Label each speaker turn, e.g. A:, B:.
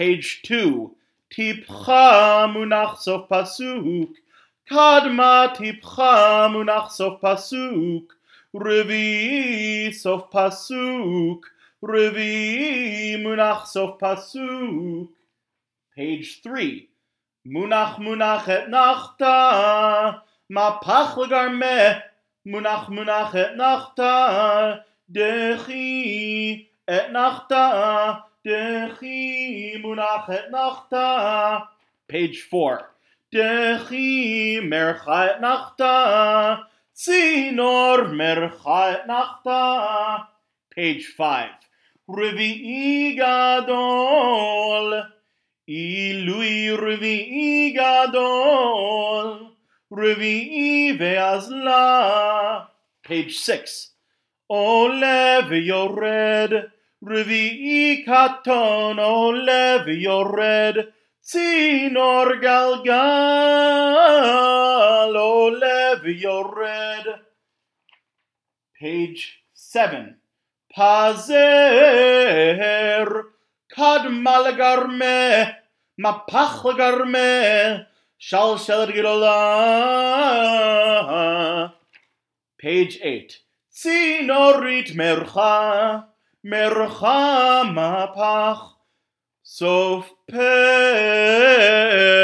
A: Page 2. Tipcha munach sof pasuk. Kadma tipcha munach sof pasuk. Revi sof pasuk. Revi munach sof pasuk. Page 3. Munach munach etnachta. Mapach legarme. Munach munach etnachta. Dechi etnachta. Dechi. Page 4. Dechi mercha etnachta. Zinor mercha etnachta. Page 5. Revi'i gadol. Ilui gadol. Ve'azla. Page 6. Ole ve'yored. Revi'i katon. Ole ve'yored. Zinor galgal. Ole ve'yored. Page 7. Pazer. Kad malagarme. Mapach lagarme. Shal shel gidola. Page 8. Sinorit mercha. Mercha mapach. Sof perek.